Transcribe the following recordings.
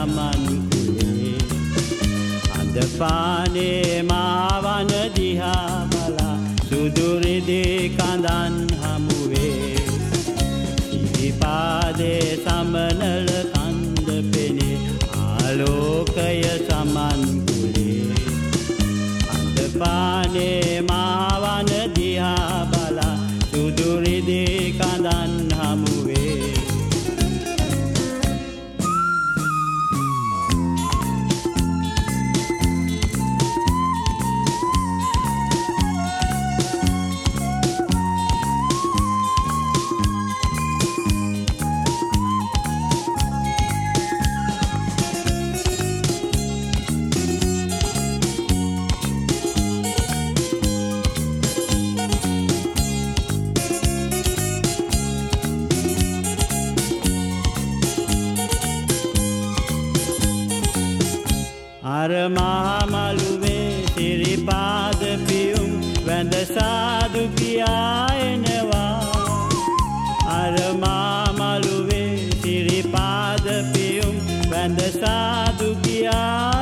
ආලෝකය සමන්කුලේ අදපානේ මාවන දිහා බලා සුදුරිදි කඳන් හමුවේ. සිරිපාදේ සමනල කන්ද පෙනේ ආලෝකය සමන්කුලේ අදපානේ මාවන අර මහමළුවේ සිරිපාද පියුම් වැඳ සාදු කියායනවා අර මාමළුවේ සිරිපාද පියුම් වැඳ සාදු කියායනවා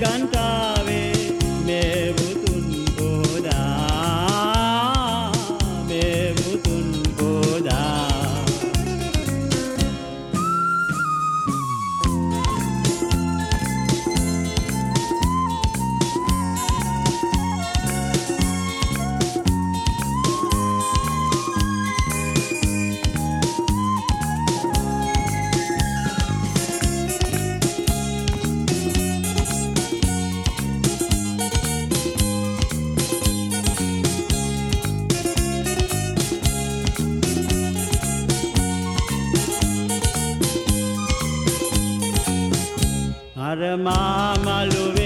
gantra අර මාමළුවේ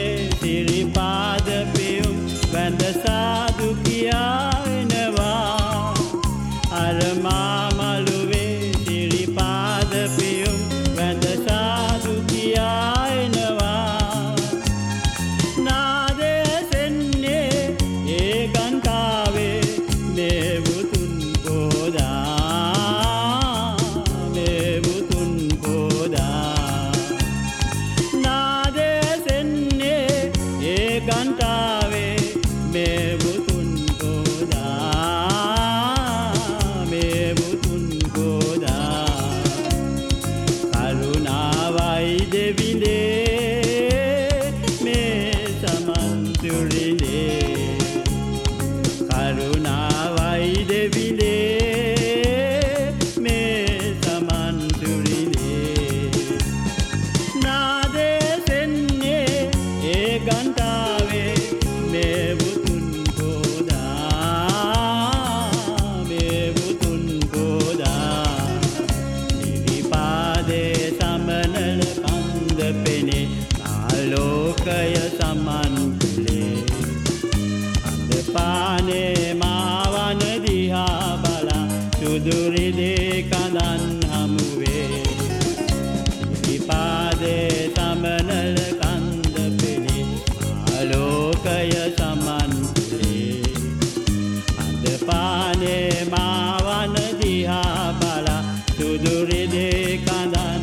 අනේ මාවන දිහා බලා සුදුරි දේ කඳන් හමුවේ. ඉතිපාදේ තමනල කන්ද පිළි ආලෝකය සමන් පුරේ අද පානේ මාවන දිහා බලා සුදුරි දේ කඳන්